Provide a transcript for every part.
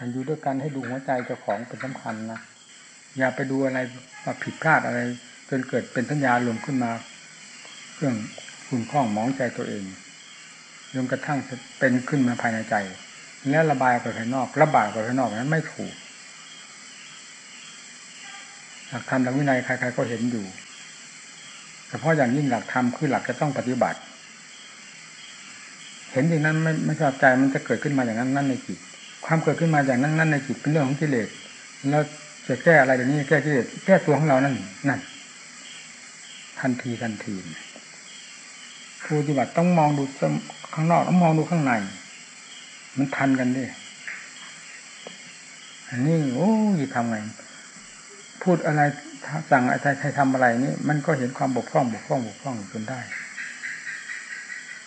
การอยู่ด้วยกันให้ดูหัวใจเจ้าของเป็นสำคัญนะอย่าไปดูอะไรมาผิดพลาดอะไรจนเกิดเป็นสัญญาลมขึ้นมา เครื่องคุณข้องมองใจตัวเองจนกระทั่งเป็นขึ้นมาภายในใจ แล้วระบายออกไปภายนอก ระบายออกไปภายนอกนั้นไม่ถูกหลักธรรมหลักวินัยใครๆก็เห็นอยู่เฉพาะอย่างยิ่งหลักธรรมคือหลักจะต้องปฏิบัติ เห็นอย่างนั้นไม่ไม่ชอบใจมันจะเกิดขึ้นมาอย่างนั้นนั่นในจิต ความเกิดขึ้นมาอย่างนั้นนั่นในจิตเป็นเรื่องของกิเลสแล้วจะแก้อะไรเดี๋ยวนี้แก้กิเลสแก้ตัวของเรานั่นนั่นทันทีทันทีผู้ปฏิบัติต้องมองดูข้างนอกต้องมองดูข้างใน มันทันกันดิอันนี้โอ้ยทำไง พูดอะไรสั่งอะไรใครทำอะไรนี่มันก็เห็นความบกพร่องบกพร่องบกพร่องจนได้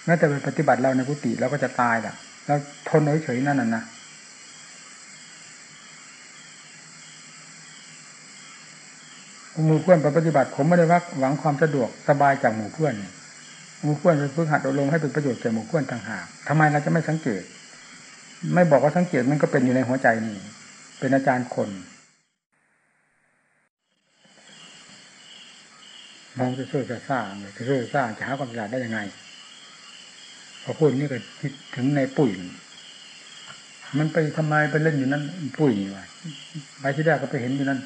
แม้แต่ไปปฏิบัติเราในกุฏิเราก็จะตายอะแล้วทนเฉยๆนั่นน่ะนะ หมู่เพื่อนไปปฏิบัติ ผมไม่ได้วักหวังความสะดวกสบายจากหมู่เพื่อนหมู่เพื่อนจะฝึกหัดอบรมให้เป็นประโยชน์แก่หมู่เพื่อนต่างหากทำไมเราจะไม่สังเกต ไม่บอกว่าสังเกตมันก็เป็นอยู่ในหัวใจนี่ เป็นอาจารย์คนมองจะเสื่อจะสร้างจะเสื่อสร้างจะหาความฉลาดได้ยังไงพอพูดนี่ก็คิดถึงในปุ๋ยมันไปทำไมไปเล่นอยู่นั่นปุ๋ยไปที่แรกก็ไปเห็นอยู่นั่น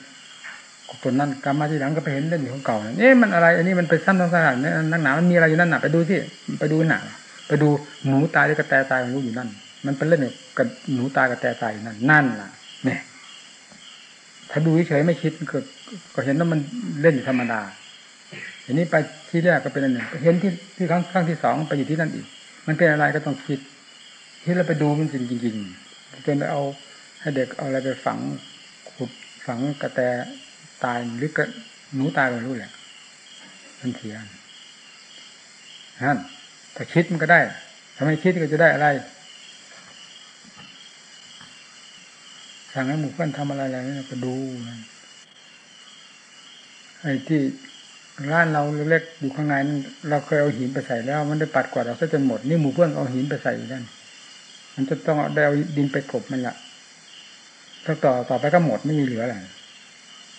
คนนั้นกลับมาที่หลังก็ไปเห็นเล่นอยู่ของเก่าเนี่ยมันอะไร อันนี้มันไปซ้ำซ้ำซากเนี่ยนักหนามันมีอะไรอยู่นั่นหนาไปดูสิไปดูหนาไปดูหนูตายหรือกระแตตายมันรู้อยู่นั่น มันเป็นเล่นกับหนูตายกระแตตายอยู่นั่นนั่นล่ะ เนี่ย ถ้าดูเฉยไม่คิดก็ก็เห็นว่ามันเล่นอยู่ธรรมดาอันนี้ไปที่แรกก็เป็นอันหนึ่งเห็นที่ที่ครั้งครั้งที่สองไปอยู่ที่นั่นอีก มันเป็นอะไรก็ต้องคิดคิดแล้วไปดูมันจริงจริงจนไปเอาให้เด็กเอาอะไรไปฝังขุดฝังกระแต ตายหรือก็หนูตายก็รู้แหละมันเสียนั่นถ้าคิดมันก็ได้ถ้าไมคิดก็จะได้อะไรสั่งให้หมู่เพื่อนทำอะไรอะไรนี่ก็ดูไอ้ที่ร้านเราเล็กๆอยู่ข้างในเราเคยเอาหินไปใส่แล้ว มันได้ปัดกวาดเราซะจนหมดนี่หมู่เพื่อนเอาหินไปใส่นั่นมันจะต้องเอาได้เอาดินไปกบมันละถ้าต่อต่อไปก็หมดไม่มีเหลืออะไร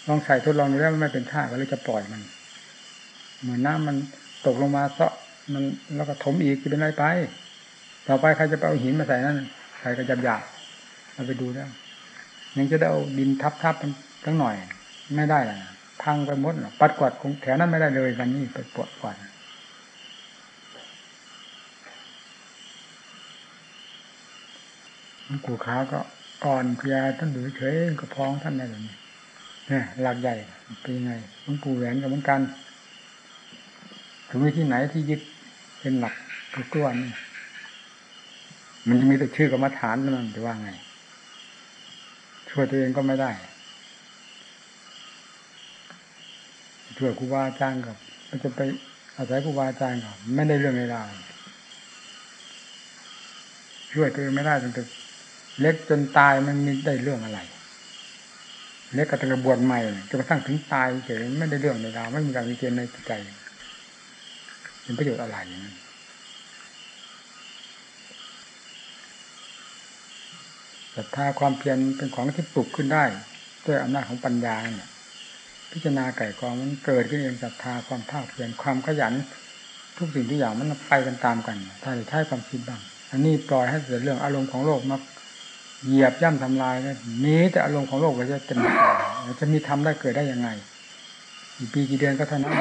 ลองใส่ทดลองดูแล้วไม่เป็นท่าก็เลยจะปล่อยมัน เหมือนน้ามันตกลงมาเซาะมันแล้วก็ถมอีกจะเป็นไรไป ต่อไปใครจะไปเอาหินมาใส่นั่นใส่ก็จับหยาบเราไปดูแล้วยังจะได้เอาดินทับทับทั้งหน่อย ไม่ได้ละพังไปหมดปัดกวาดของแถวนั้นไม่ได้เลยวันนี้ไปปวดกวาดกูขาก็อ่อนเพียท่านดูเฉยก็พ้องท่านได้แบบนี้ นี่ยหลักใหญ่เป็นยังไงหลวงปู่แหวนกับเหมือนกันถึงที่ไหนที่ยึดเป็นหลักตัวตัวนี่มันจะมีแต่ชื่อกรรมฐานนั่นจะว่าไง ช่วยตัวเองก็ไม่ได้ ช่วยครูบาอาจารย์กับมันจะไปอาศัยครูบาอาจารย์กับไม่ได้เรื่องในราวช่วยตัวเองไม่ได้จนเล็กจนตายมันมีได้เรื่องอะไร เล็กกระบวนใหม่จนกระทั่งถึงตายเฉยไม่ได้เรื่องในราวไม่มีการวิเจนในจิตใจเป็นประโยชน์อะไรอย่างนั้นศรัทธาความเพียรเป็นของที่ปลุกขึ้นได้ ด้วยอำนาจของปัญญาเนี่ยพิจารณาไก่กองมันเกิดขึ้นเองศรัทธาความภาคเพียรความขยัน ทุกสิ่งทุกอย่างมันไปกันตามกัน ถ้าใช้ความคิดบ้างอันนี้ปล่อยให้เกิดเรื่องอารมณ์ของโลกมา เหยียบย่ำทำลายนะมีแต่อารมณ์ของโลกเราจะเต็มจะมีทำได้เกิดได้ยังไงกี่ปีกี่เดือนก็เท่านั้น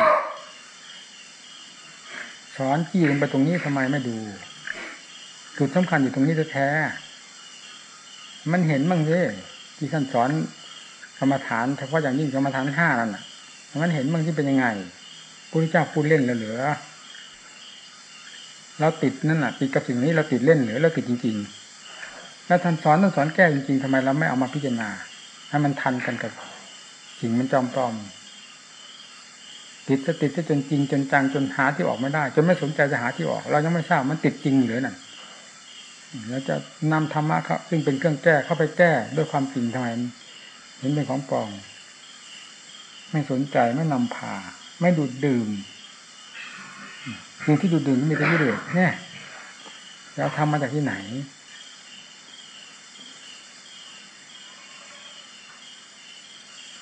สอนจี้ลงไปตรงนี้ทำไมไม่ดูจุดสำคัญอยู่ตรงนี้แท้มันเห็นบ้างเลยที่ท่านสอนกรรมฐานเฉพาะอย่างยิ่งกรรมฐานห้านั่นน่ะมันเห็นบ้างที่เป็นยังไงพระเจ้าพูดเล่นเหลือเราติดนั่นน่ะติดกับสิ่งนี้เราติดเล่นหรือเราติดจริงๆ แล้วท่านสอนท่านสอนแก้จริงๆทำไมเราไม่เอามาพิจารณาให้มันทันกันกับสิ่งมันจอมปลอมติดจะติดจะจนจริงจนจังจนหาที่ออกไม่ได้ จนไม่สนใจจะหาที่ออก เรายังไม่ทราบมันติดจริงหรือนั่นแล้วจะนำธรรมะครับซึ่งเป็นเครื่องแก้เข้าไปแก้ด้วยความจริงทำไมเห็นเป็นของปลอมไม่สนใจไม่นำพา ไม่ดูดดื่มสิ่งที่ดูดดื่มมีแต่กิเลสเนี่ยเราทำมาจากที่ไหน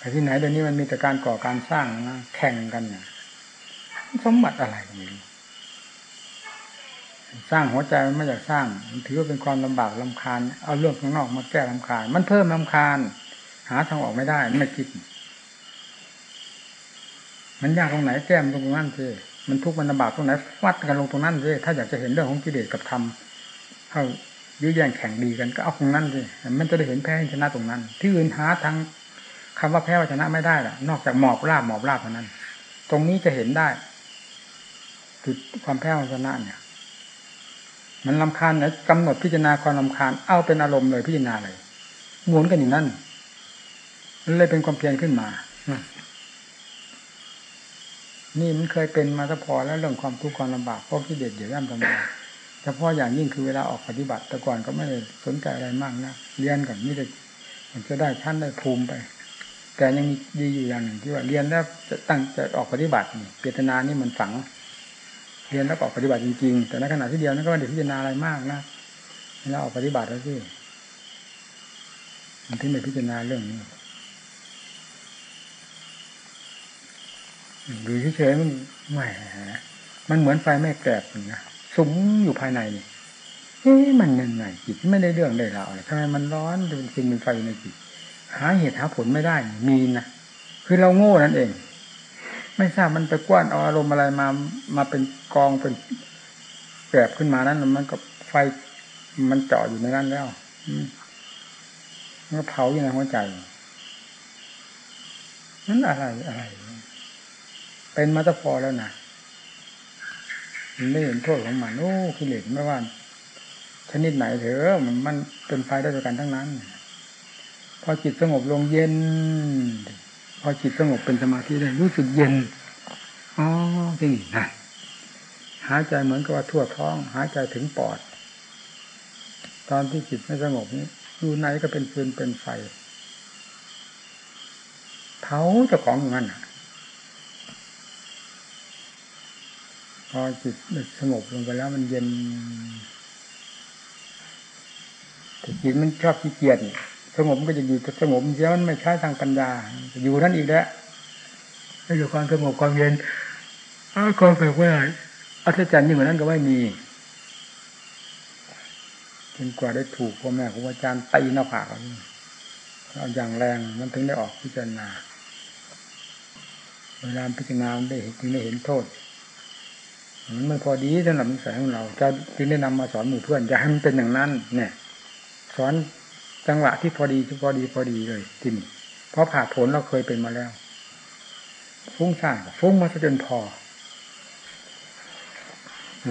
แต่ที่ไหนเดี๋ยวนี้มันมีแต่การก่อการสร้างนะแข่งกันนี่ยสมบัติอะไรกันนี้สร้างหัวใจมันไม่อยากสร้าง มันถือว่าเป็นความลำบากลำคาญ เอาเรื่องข้างนอกมาแก้ลำคาญ มันเพิ่มลำคาญ หาทางออกไม่ได้ไม่คิด มันยากตรงไหนแก้มตรงนั้นสิมันทุกข์มันลำบากตรงไหนฟัดกันลงตรงนั้นสิถ้าอยากจะเห็นเรื่องของกิเลสกับธรรมเข้ายื้อแย่งแข่งดีกันก็เอาตรงนั้นสิมันจะได้เห็นแพ้ชนะตรงนั้น ที่อื่นหาทาง คำว่าแพ้ชนะไม่ได้ละนอกจากหมอบราบหมอบราบเท่านั้น ตรงนี้จะเห็นได้จุดความแพ้ชนะเนี่ย มันลำคาญนะกำหนดพิจารณาความลำคาญเอาเป็นอารมณ์เลยพิจารณาเลยหมุนกันอย่างนั้นมันเลยเป็นความเพียรขึ้นมานี่มันเคยเป็นมาซะพอแล้วเรื่องความทุกข์ความลำบากเพราะที่เด็ดเดี๋ยวย่ำทำมาเฉพาะอย่างยิ่งคือเวลาออกปฏิบัติแต่ก่อนก็ไม่ได้สนใจอะไรมากนะเรียนกับนี่เลยมันจะได้ชั้นได้ภูมิไป แต่ยังมีดีอยู่อย่างหนึ่งที่ว่าเรียนแล้วจะตั้งจะออกปฏิบัตินี่เจตนานี่มันฝัง เรียนแล้วออกปฏิบัติจริงๆ แต่ในขณะที่เดียวนั้นก็ไม่ได้พิจารณาอะไรมากนะเวลาออกปฏิบัติแล้วสิมันถึงได้พิจารณาเรื่องนี้ดูเฉยๆมันแหมมันเหมือนไฟไม่แกลบนะสุมอยู่ภายในนี่เอ๊ะมันยังไงจิตไม่ได้เรื่องได้ราวเลยทำไมมันร้อนเป็นสิ่งเป็นไฟในจิต หาเหตุหาผลไม่ได้ มีนะคือเราโง่นั่นเอง ไม่ทราบมันไปกว้านเอาอารมณ์อะไรมามาเป็นกองเป็นแกลบขึ้นมานั้นมันก็ไฟมันเจาะอยู่ในนั้นแล้วมันก็เผาอยู่ในหัวใจนั่นอะไรอะไร เป็นมาตะพอแล้วนะมันไม่เห็นโทษของมันโอ้กิเลสไม่ว่าชนิดไหนเถอะมันมันเป็นไฟได้ด้วยกันทั้งนั้น พอจิตสงบลงเย็น พอจิตสงบเป็นสมาธิได้รู้สึกเย็นอ๋อจริงนะหายใจเหมือนกับว่าทั่วท้อง หายใจถึงปอด ตอนที่จิตไม่สงบนี้อยู่ไหนก็เป็นฟืนเป็นไฟเผาเจ้าของอย่างนั้นพอจิตสงบลงไปแล้วมันเย็นแต่จิตมันชอบขี้เกียจ สงบก็จะอยู่สงบเสียมันไม่ใช้ทางปัญญา อยู่นั่นอีกแล้วไม่อยู่ความสงบความเย็นความแปลว่าอัศจรรย์ยิ่งกว่านั้นก็ไม่มีจนกว่าได้ถูกพ่อแม่ครูอาจารย์ตีหน้าผากเอาอย่างแรงมันถึงได้ออกพิจารณา เวลาพิจารณาได้จึงได้เห็นโทษมันไม่พอดีสำหรับนิสัยของเราจะจึงได้นำมาสอนหมู่เพื่อนจะให้มันเป็นอย่างนั้น เนี่ย สอน จังหวะที่พอดีพอดีพอดีเลยที่นี่เพราะผ่าผลเราเคยเป็นมาแล้ว ฟุ้งซ่านฟุ้งมาจนพอ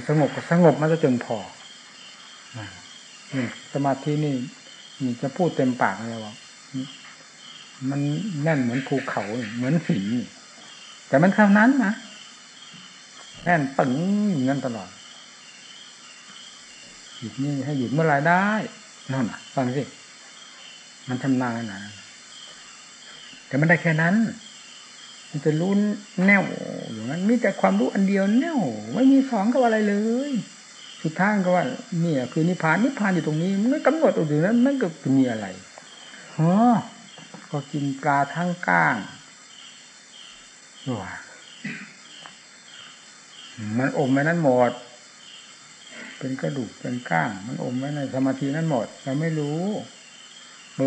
สงบก็สงบมาจนพอนี่สมาธินี่นี่จะพูดเต็มปากเลยว่ามันแน่นเหมือนภูเขาเหมือนหินแต่มันเท่านั้นนะแน่นตึงอย่างนั้นตลอดหยุดนี่ให้หยุดเมื่อไรได้นั่นอะฟังสิ มันทำนานนะแต่มันได้แค่นั้น มันจะรู้แน่วอย่างนั้นมีแต่ความรู้อันเดียวแน่วไม่มีสองกับอะไรเลย สุดท้ายก็ว่า เนี่ย คือนิพพานนิพพานอยู่ตรงนี้ มันกำหนดอยู่นั้นมันก็มีอะไรอ๋อก็กินปลาทั้งก้างว้ามันอมไว้นั้นหมด เป็นกระดูกเป็นก้าง มันอมไว้ในสมาธินั้นหมด เราไม่รู้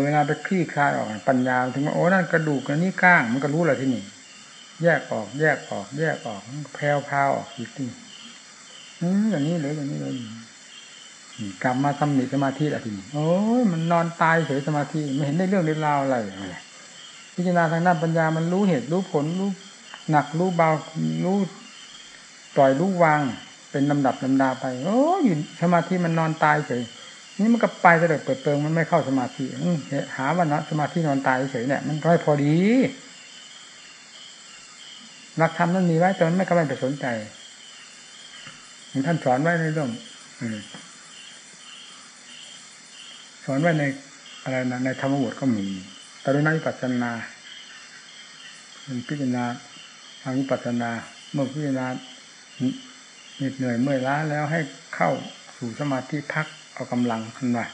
เวลาไปคลี่คลายออกปัญญาถึงว่าโอ้นั่นกระดูกอันนี้ก้าง มันก็รู้เลยที่นี่แยกออกแยกออกแยกออกแผ่วพาวออกอีกทีอย่างนี้เลยอย่างนี้เลยกลับมาทำหนิสมาธิอะทีนี้โอ้ยมันนอนตายเฉยสมาธิไม่เห็นได้เรื่องเรื่องราวอะไรพิจารณาทางด้านปัญญามันรู้เหตุรู้ผลรู้หนักรู้เบารู้ปล่อยรู้วาง เป็นลำดับลำดาไป โอ้ยสมาธิมันนอนตายเฉย นี่มันก็ไปเสด็จเปิดเปิงมันไม่เข้าสมาธิหาว่านะสมาธินอนตายเฉยเนี่ยมันก็ให้พอดีนักธรรมนั้นมีไว้แต่มันไม่เข้าไปสนใจท่านสอนไว้ในเรื่องสอนไว้ในอะไรนะในธรรมบทก็มีตรุณวิปัสสนาพิจารณาทางวิปัสสนา เมื่อพิจารณาเหน็ดเหนื่อยเมื่อยล้าแล้วให้เข้าสู่สมาธิพัก เอากำลังขึ้นมา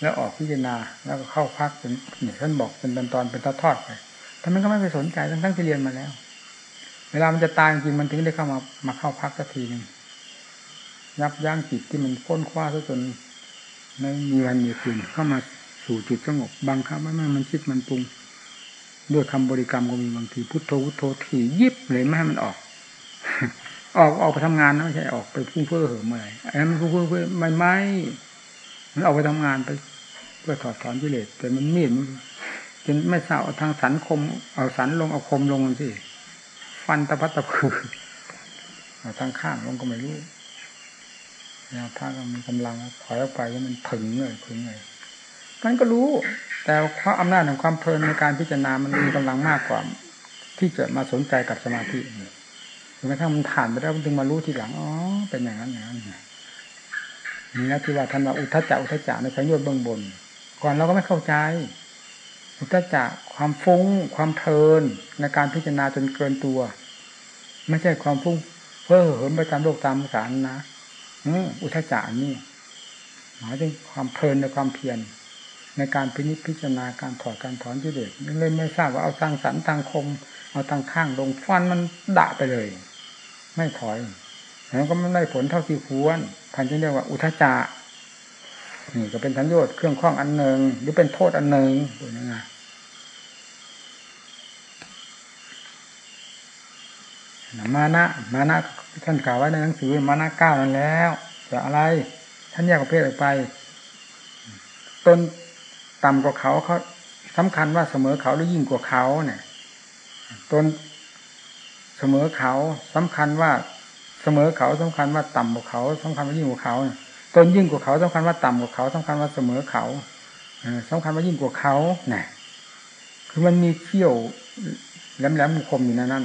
แล้วออกพิจารณาแล้วก็เข้าพักเป็นเนี่ยท่านบอกเป็นตอนตอนเป็นทอดไปทำไมก็ไม่ไปสนใจทั้งทั้งที่เรียนมาแล้ว เวลามันจะตายจริงมันถึงได้เข้ามามาเข้าพักสักทีหนึ่งยับยั้งจิตที่มันพ้นคว้าซะจนไม่มีวันมีคืนเข้ามาสู่จุดสงบบางครั้งไม่มันคิดมันปรุง ด้วยคำบริกรรมก็มีบางทีพุทโธพุทโธถี่ยิบเลยไม่ให้มันออก ออกออกไปทำงานนะไม่ใช่ออกไปพุ่งเพื่อเหิมอะไรอันนั้นมันพุ่งเพื่อไม่ไม่มันออกไปทำงานไปเพื่อถอดถอนกิเลสแต่มันมีดจนไม่ทราบเอาทางสันคม เอาสันลงเอาคมลงสิฟันตะพัดตะพือเอาทางข้างลงก็ไม่รู้แนวท่าก็มีกำลังถอยออกไปแล้วมันถึงเลยถึงเลยมันก็รู้ แต่เพราะอำนาจของความเพลินในการพิจารณามันมีกำลังมากกว่า ที่จะมาสนใจกับสมาธิ กระทั่งมันผ่านไปแล้วมันถึงมารู้ทีหลังอ๋อเป็นอย่างนั้นอย่างนั้นนี่นะที่ว่าท่านว่าอุทจจะอุทจจะในสังโยชน์เบื้องบน ก่อนเราก็ไม่เข้าใจ อุทจจะความฟุ้ง ความเพลินในการพิจารณาจนเกินตัว ไม่ใช่ความฟุ้งเพ้อเหิมไปตามโลกตามสารนะอุทจจะนี่หมายถึงความเพลินในความเพียรในการพินิจพิจารณาการถอดการถอนกิเลสเลยไม่ทราบว่าเอาทางสันทางคม เอาทางข้างลงฟันมันดะไปเลย ไม่ถอยแล้วก็ไม่ได้ผลเท่าที่ควรพันจะเรียกว่าอุทจานี่ก็เป็นสัญญาเครื่องข้องอันหนึ่งหรือเป็นโทษอันหนึ่งดูยังไงมานะมานะท่านกล่าวไว้ในหนังสือมานะเก้านั่นแล้วจะอะไร ท่านแยกประเภทออกไปตนต่ำกว่าเขาเขาสำคัญว่าเสมอเขาหรือยิ่งกว่าเขาเนี่ยตน สมอเขาสำคัญว่าเสมอเขาสำคัญว่าต่ำกว่าเขาสำคัญว่ายิ่งกว่าเขาตนยิ่งกว่าเขาสำคัญว่าต่ำกว่าเขาสำคัญว่าเสมอเขาสำคัญว่ายิ่งกว่าเขาเนี่ยคือมันมีเขี้ยวแหลมๆคมอยู่ในนั้น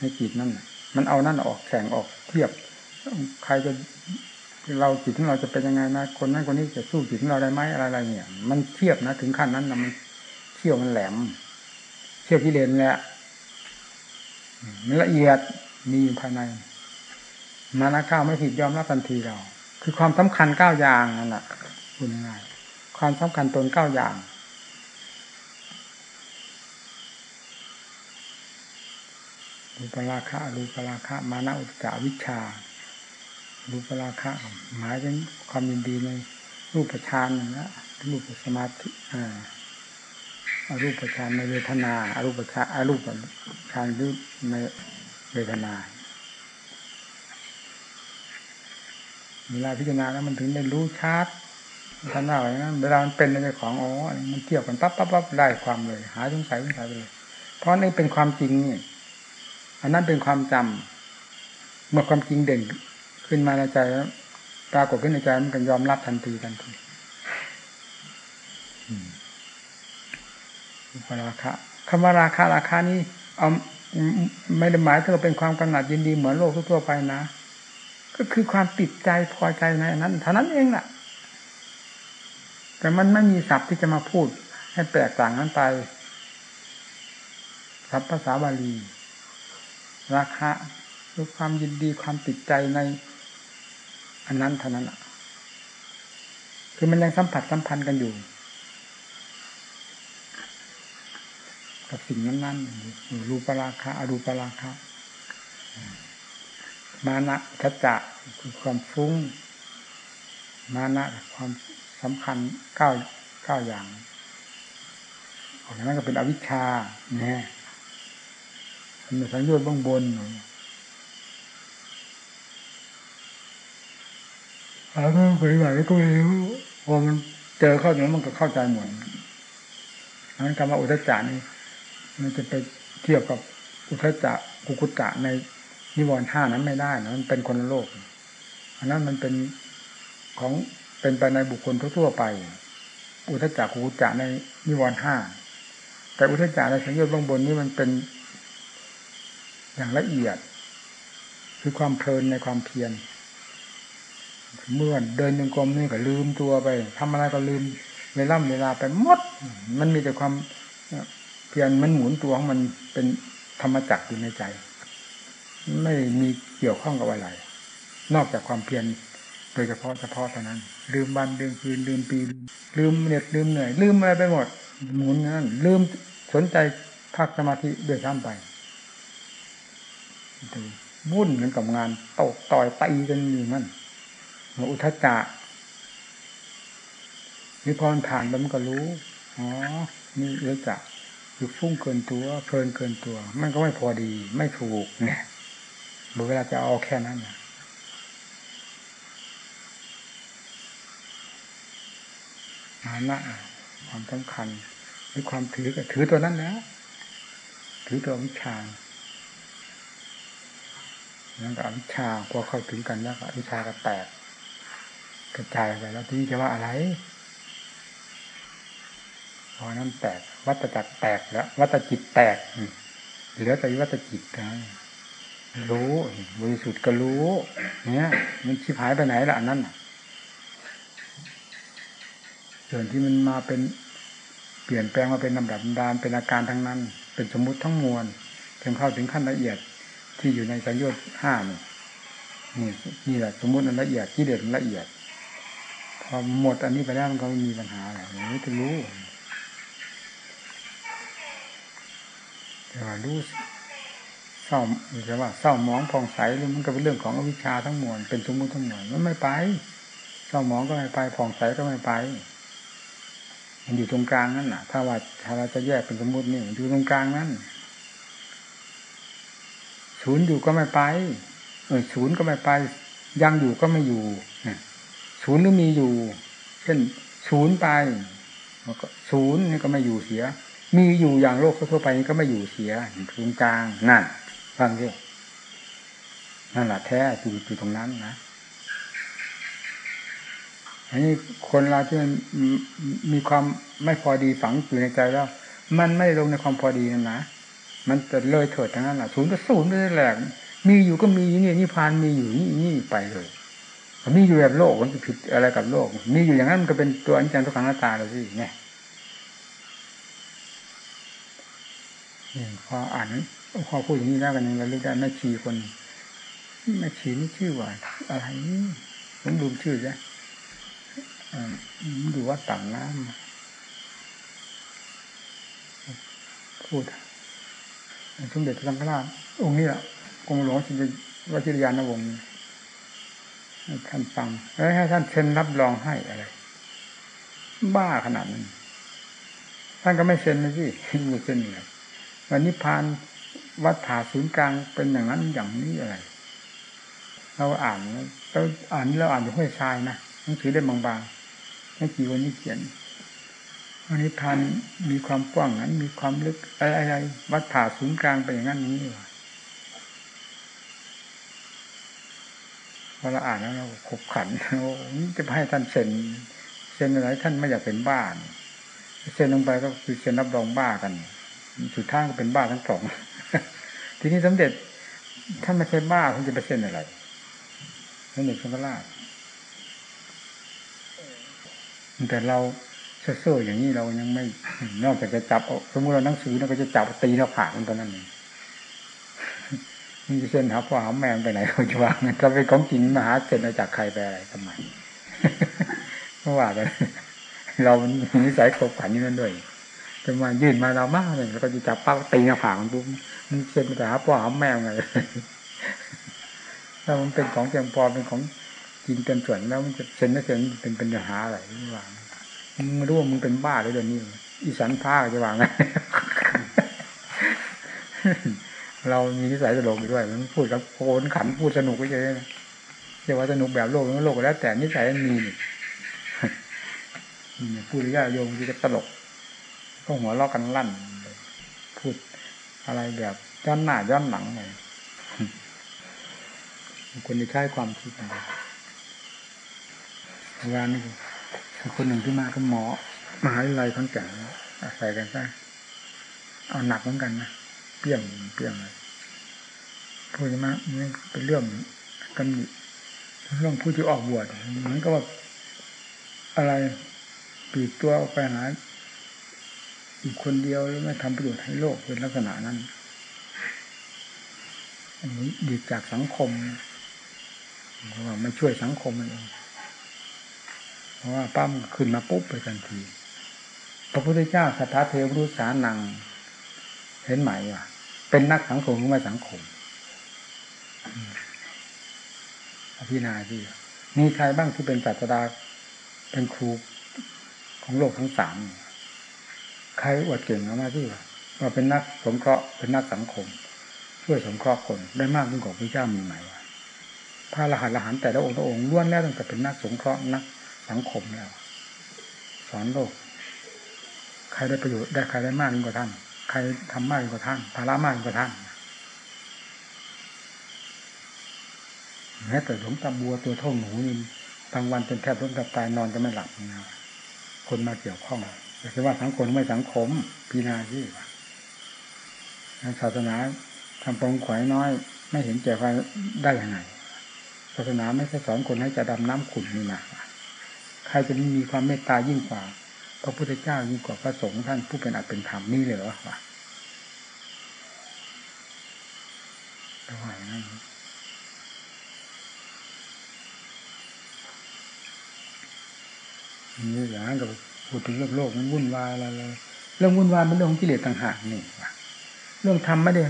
ในจิตนั่นมันเอานั่นออกแข่งออกเทียบ ใครจะเราจิตของเราจะเป็นยังไงนะคนนั้นคนนี้จะสู้จิตของเราได้ไหมอะไรอะไรเนี่ย มันเทียบนะ ถึงขั้นนั้นนะมันเที่ยวมันแหลมเที่ยวที่เลนแหละ ละเอียดมีอยู่ภายในมานะก้าวไม่ผิดยอมรับทันทีเรา คือความสำคัญเก้าอย่างนั่นแหละคุณง่ายความสำคัญตนเก้าอย่าง รูปราคะรูปราคะมานะอุตจาวิชา รูปราคะหมายถึงความยินดีในรูปฌานนะรูปสมาธิอ่า อรูปฌานในเวทนาอารูปฌานอารูปฌานรูปในเวทนาเวลาพิจารณาแล้วมันถึงได้รู้ชัดท่านว่าอะไรนะเวลามันเป็นในของอ๋อมันเกี่ยวกันปั๊บปั๊บปั๊บได้ความเลย หายสงสัยสงสัยไปเลย เพราะนี่เป็นความจริงนี่อันนั้นเป็นความจำเมื่อความจริงเด่นขึ้นมาในใจแล้วปรากฏขึ้นในใจมันก็ยอมรับทันทีทันที ราคะคำว่าราคาราคานี้เอาไม่ได้หมายถึงเป็นความกำหนัดยินดีเหมือนโลกทั่วไปนะ ก็คือความติดใจพอใจในนั้นเท่านั้นเองแหละแต่มันไม่มีศัพท์ที่จะมาพูด ให้แปลกต่างนั้นไปศัพท์ภาษาบาลี ราคาคือความยินดีความติดใจในอันนั้นเท่านั้นอะคือมันยังสัมผัสสัมพันธ์กันอยู่ กับสิ่งนั้นนั้นรูปราคะอรูปราคะมานะทัจจะคือความฟุ้ง มานะความสำคัญเก้าเก้าอย่างออกจากนั้นก็เป็นอวิชชาเนี่ยมันสังโยชน์บ้างบนแล้วก็ปฏิบัติก็ไม่รู้พอมันเจอเข้าอย่างนั้นมันก็เข้าใจหมดนั้นคำว่าอุทจานี่ มันจะไปเทียบกับอุทจากุกุจาในนิวรณ์ห้านั้นไม่ได้นะมันเป็นคนละโลกอันนั้นมันเป็นของเป็นไปในบุคคลทั่วไป อุทจักกุกุจาในนิวรณ์ห้าแต่อุทจาในสังโยชน์เบื้องบนนี้มันเป็นอย่างละเอียด คือความเพลินในความเพียรเมื่อเดินยังกรมนี่ก็ลืมตัวไปทำอะไรก็ลืมเวลาเวลาไปหมด มันมีแต่ความ เพียรมันหมุนตัวของมันเป็นธรรมจักรอยู่ในใจ ไม่มีเกี่ยวข้องกับอะไร นอกจากความเพียรโดยเฉพาะเฉพาะเท่านั้น ลืมบันลืมคืนลืมปี ลืมเหน็ดลืมเหนื่อยลืมอะไรไปหมดหมุนนั้น ลืมสนใจพักสมาธิด้วยซ้ำไปวุ่นกันกับงานตกต่อยตีกันอยู่มันอุทจจะนี่พอมันผ่านไปมันก็รู้ อ๋อ นี่เอุทจจะ คือฟุ้งเกินตัว เพลินเกินตัว มันก็ไม่พอดี ไม่ถูกเนี่ยเวลาจะเอาแค่นั้นนะมานะความสำคัญหรือความถือก็ถือตัวนั้นแล้ว ถือตัววิชาแล้วก็อวิชาพอเข้าถึงกันแล้วก็วิชาก็แตกกระจายไปแล้วที่จะว่าอะไร พอนั้นแตก วัตจักรแตกแล้ว วัตจิตแตกเหลือแต่วัตจิตนะรู้บริสุทธิ์ก็รู้ เนี่ย มันชิบหายไปไหนล่ะอันนั้นส่วนที่มันมาเป็นเปลี่ยนแปลงมาเป็นลำดับดานเป็นอาการทั้งนั้น เป็นสมมุติทั้งมวลจนเข้าถึงขั้นละเอียดที่อยู่ในสัญญาห้านี่นี่นี่แหละสมมุติมันละเอียดที่เด็ดละเอียด พอหมดอันนี้ไปแล้วมันก็ไม่มีปัญหาอะไรนี่จะรู้แต่ว่า รู้เศร้าจะว่าเศร้ามองผ่องใสหรือมันก็เป็นเรื่องของอวิชชาทั้งมวลเป็นสมมุติทั้งมวลมันไม่ไปเศร้ามองก็ไม่ไปผ่องใสก็ไม่ไป มันอยู่ตรงกลางนั่นแหะถ้าว่าถ้าเราจะแยกเป็นสมมุตินี่มันอยู่ตรงกลางนั่นศูนย์อยู่ก็ไม่ไปเออศูนย์ก็ไม่ไป ยังอยู่ก็ไม่อยู่ศูนย์หรือมีอยู่ เช่นศูนย์ไปศูนย์นี่ก็ไม่อยู่เสีย มีอยู่อย่างโลกทั่วไปนี่ก็ไม่อยู่เสียศูนย์กลางนั่นฟังดินั่นแหละแท้อยู่อยู่ตรงนั้นนะอันนี้คนเราที่มันมีความไม่พอดีฝังอยู่ในใจแล้ว มันไม่ลงในความพอดีนั่นนะมันจะเลยเถิดทั้งนั้นแหละศูนย์ก็ศูนย์ไม่ได้แหลกมีอยู่ก็มีนี่นี่พานมีอยู่นี่นี่ไปเลยมีอยู่แบบโลกมันจะผิดอะไรกับโลก มีอยู่อย่างนั้นมันก็เป็นตัวอันิจจังทุกขังหน้าตาเลยสิเนี่ย พออ่านพอพูดอย่างนี้แล้วกันยังระลึกได้แม่ชีคนแม่ชีนี่ชื่อว่าอะไรผมลืมชื่อจ้ะดูว่าต่างน้ำพูดสมเด็จพระสังฆราชองค์นี้แหละกรมหลวงชินวชิรยานวงศ์ท่านฟังแล้วให้ท่านเซ็นรับรองให้อะไร บ้าขนาดนั้นท่านก็ไม่เซ็นเลยสิไม่เซ็นเลย วันนี้พานวัดถาศูนย์กลางเป็นอย่างนั้นอย่างนี้อะไร เราอ่านเราอ่านเราอ่านอยู่ห้วยทรายนะหนังสือได้บางๆไม่กี่วันนี้เขียนอันนี้พันมีความกว้างนั้น มีความลึกอะไรอะไรวัดผ่าศูนย์กลางไปอย่างนั้นนี้ว่ะพอเราอ่านแล้วเราขบขันโอ้จะให้ท่านเซ็นเซ็นอะไรท่านไม่อยากเป็นบ้านเซ็นลงไปก็คือเซ็นรับรองบ้ากัน สุดท้ายก็เป็นบ้าทั้งสอง ทีนี้สมเด็จท่านไม่ใช่บ้าท่านจะไปเซ็นอะไรสมเด็จพระราชแต่เราเซ่อๆอย่างนี้เรายังไม่ นอกจากจะจับสมมติเราหนังสือเราก็จะจับตีเราผ่ามันตอนนั้นเองมันจะเส้นหาพ่อหาแม่ไปไหนเขาจะวางก็เป็นของจริงมาหาเส้นมาจากใครไปอะไรทำไมเพราะว่าเรานิสัยขบขันนี่นั่นด้วย จะมายื่นมาเรามากเลยแล้วก็จะจับป้าตีเราผ่ามันปุ๊บมันเส้นมาหาพ่อหาแม่ไงถ้ามันเป็นของเพียงพอเป็นของจริงเต็มส่วนแล้วมันจะเซ็นไม่เซ็นเป็นปัญหาอะไรไม่วางมึงรู้ว่ามึงเป็นบ้าเลยเดี๋ยวนี้อีสันผ้าจะวางไงเรามีนิสัยตลกด้วย มันพูดกับโคนขันพูดสนุกก็เยอะนะจะว่าสนุกแบบโลกมันโลกแล้ว แต่นิสัยมันมีพูดระยะโยมจะตลก ก็หัวลอกกันลั่นพูดอะไรแบบย้อนหน้าย้อนหลังเลยคนที่ใช้ความคิดงานนี้คนหนึ่งที่มาก็หมอมหาวิทยาลัยขอนแก่นอาศัยกันซะเอาหนักเหมือนกันนะเปี้ยงเปี้ยงเลยพูดมานี่เป็นเรื่องกันเรื่องผู้ที่ออกบวชมันก็ว่าอะไรปีกตัวออกไปหา อีกคนเดียวแล้วไม่ทำประโยชน์ให้โลกเป็นลักษณะนั้น อันนี้ดีจากสังคมเพราะว่าไม่ช่วยสังคมมันเองเพราะว่าปั้มขึ้นมาปุ๊บไปทันที พระพุทธเจ้าสัทธาเทวรุสานัง เห็นไหมว่าเป็นนักสังคมหรือไม่สังคมพี่นาที่มีใครบ้างที่เป็นศาสดาเป็นครูของโลกทั้งสาม ใครอวดเก่งออกมาที่ว่าว่าเป็นนักสงเคราะห์เป็นนักสังคม ช่วยสงเคราะห์คนได้มากยิ่งกว่าพระเจ้ามีไหมวะพระรหัสละหันแต่ละองค์ละองค์ล้วนแล้วตั้งแต่เป็นนักสงเคราะห์นักสังคมแล้ว สอนโลก ใครได้ประโยชน์ได้ใครได้มากยิ่งกว่าท่าน ใครทำมากยิ่งกว่าท่านภาระมากยิ่งกว่าท่านแม้แต่หลวงตาบัวตัวเท่าหนูนี่บางวันเป็นแทบล้มแทบตายนอนจะไม่หลับนะคนมาเกี่ยวข้อง แต่ว่าสังคมไม่สังคมพีนาที่ศาสนาทำปองขวายน้อย ไม่เห็นแก่ความได้ยังไงศาสนาไม่ใช่สอนคนให้จะดำน้ำขุ่นนี่นะใครจะมีความเมตตายิ่งกว่า พระพุทธเจ้ายิ่งกว่าพระสงฆ์ท่านผู้เป็นอัตเป็นธรรมนี่เหรอวะระหว่างนั้นนี่อย่างกับ พูดถึงเรื่องโลกมันวุ่นวายอะไรเลยเรื่องวุ่นวายเป็นเรื่องของกิเลสต่างหากนี่เรื่องทำไม่ได้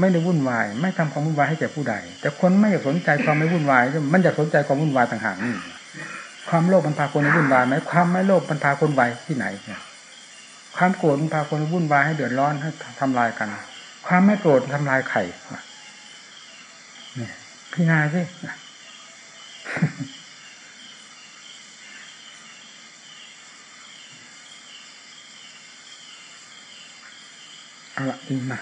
ไม่ได้วุ่นวาย ไม่ทำความวุ่นวายให้แก่ผู้ใด แต่คนไม่อยากสนใจความไม่วุ่นวาย มันอยากสนใจความวุ่นวายต่างหากนี่ความโลภมันพาคนให้วุ่นวายไหมความไม่โลภมันพาคนวายที่ไหนความโกรธมันพาคนวุ่นวายให้เดือดร้อนให้ทำลายกัน ความไม่โกรธทำลายไข่เนี่ยพี่นาสิ เอาละดีมา